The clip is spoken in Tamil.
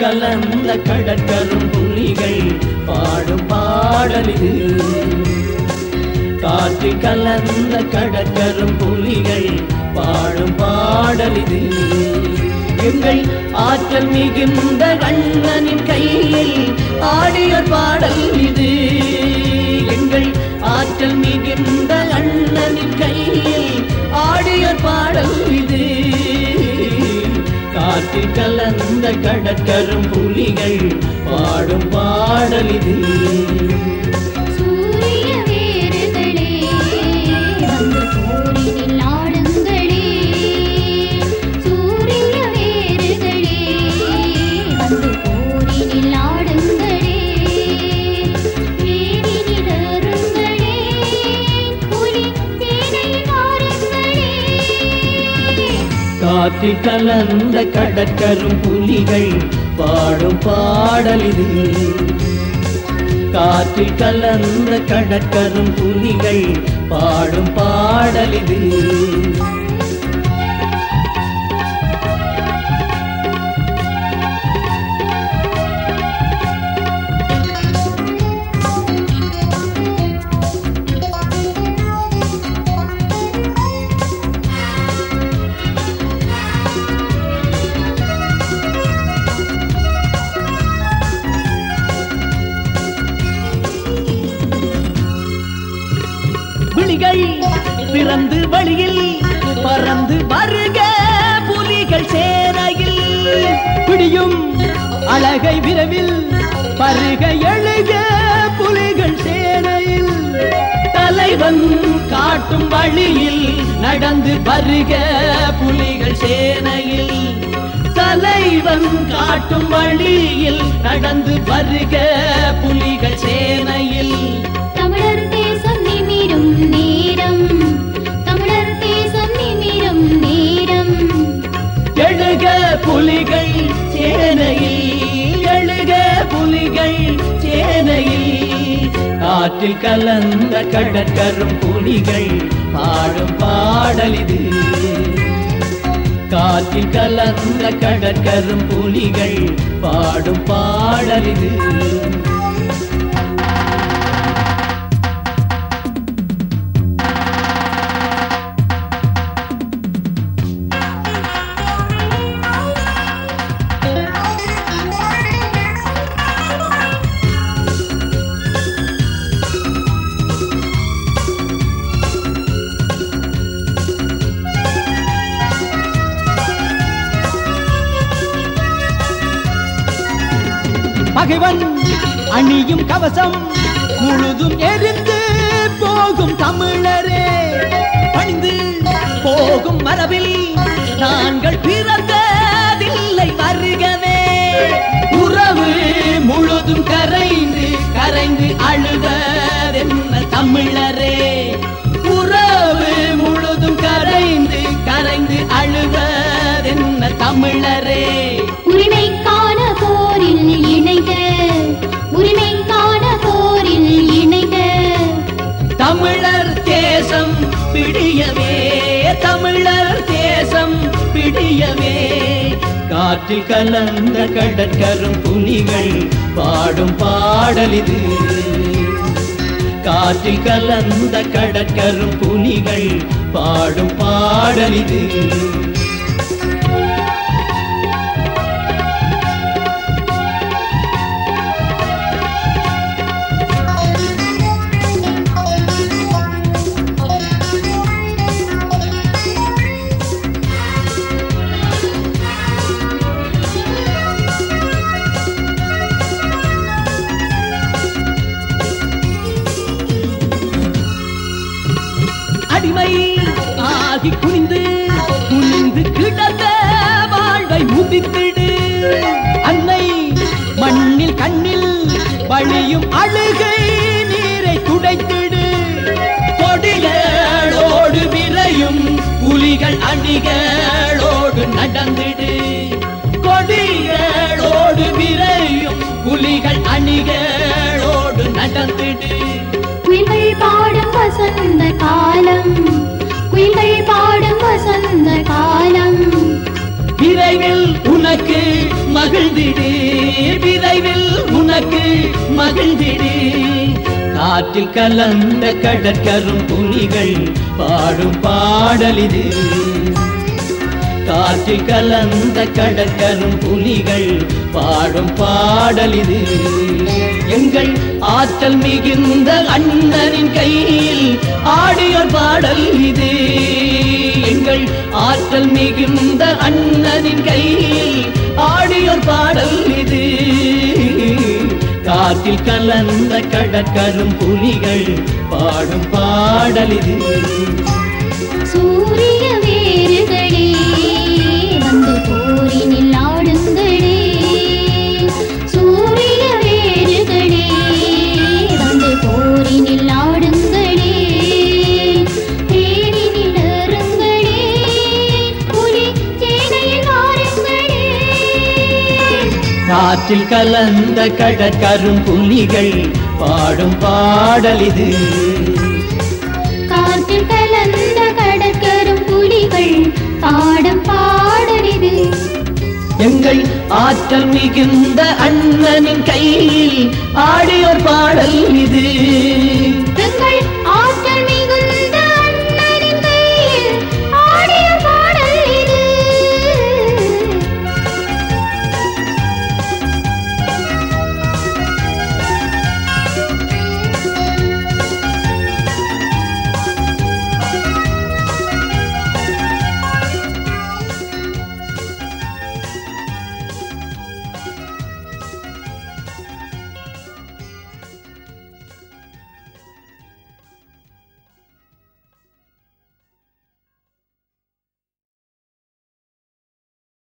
கலந்த கடற்கரும் புலிகள் பாடும் பாடல் இது. காற்றில் கலந்த கடற்கரும் புலிகள் பாடும் பாடல் இது. எங்கள் ஆற்றல் மிகுந்த கண்ணனின் கையில் ஆடிய பாடல் இது. எங்கள் ஆற்றல் மிகுந்த அண்ணனின் கையில் ஆடிய பாடல் காற்றில் கலந்த கடற்கரும் புலிகள் பாடும் பாடல் காற்றில் கலந்த கடற்கரும் புலிகள் பாடும் பாடல் இது. காற்றில் கலந்த கடற்கரும் புலிகள் பாடும் பாடல் இது. திறந்து வழியில் பறந்து வருக புலிகள் சேனையில். பிடியும் அழகை விரைவில் பருக எழுக புலிகள் சேனையில். தலைவன் காட்டும் வழியில் நடந்து வருக புலிகள் சேனையில். தலைவன் காட்டும் வழியில் நடந்து வருக புலிகள் சேனையில். காற்றில் கலந்த கடற்கரும் புலிகள் பாடும் பாடல் இது. காற்றில் கலந்த கடற்கரும் புலிகள் பாடும் பாடல் பகைவன் அணியும் கவசம் முழுதும் எரிந்து போகும் தமிழரே. பணிந்து போகும் மரபில் நாங்கள் பிறந்ததில்லை வருகவே. உறவு முழுதும் கரைந்து கரைந்து அழுவதென்ன தமிழரே. உறவு முழுதும் கரைந்து கரைந்து அழுவதென்ன தமிழரே. பிடியவே தமிழர் தேசம் பிடியவே காற்றில் கலந்த கடற்கரும் புலிகள் பாடும் பாடல் இது. காற்றில் கலந்த கடற்கரும் புலிகள் பாடும் பாடல் ஆகி குனிந்து குனிந்து கிடந்த வாழ்வை உதித்திடு அன்னை மண்ணில் கண்ணில் வழியும் அழுகை நீரை துடைத்திடு. கொடிகளோடு விரையும் புலிகள் அணிகளோடு நடந்திடு. கொடிகளோடு விரையும் புலிகள் அணிகளோடு நடந்திடு. குயில்கள் பாடும் வசந்த காலம். மகிழ்ந்திடு விரைவில் உனக்கு மகிழ்ந்திடு காற்றில் கலந்த கடற்கரும் புலிகள் பாடும் பாடல் இது. காற்றில் கலந்த கடற்கரும் புலிகள் பாடும் பாடல் இது. எங்கள் ஆற்றல் மிகுந்த அண்ணனின் கையில் ஆடிய பாடல் இது. எங்கள் ஆற்றல் மிகுந்த அண்ணனின் கையில் பாடியோர் பாடல் இது. காற்றில் கலந்த கடற்கரும் புலிகள் பாடும் பாடல் இது. சூரிய வேறுகளே வந்து போரினில் காற்றில் கலந்த கடற்கரும் புலிகள் பாடும் பாடல் இது. காற்றில் கலந்த கடற்கரும் புலிகள் பாடம் பாடலிது எங்கள் ஆற்றல் மிகுந்த அண்ணனின் கையில் ஆடியோர் பாடல் இது.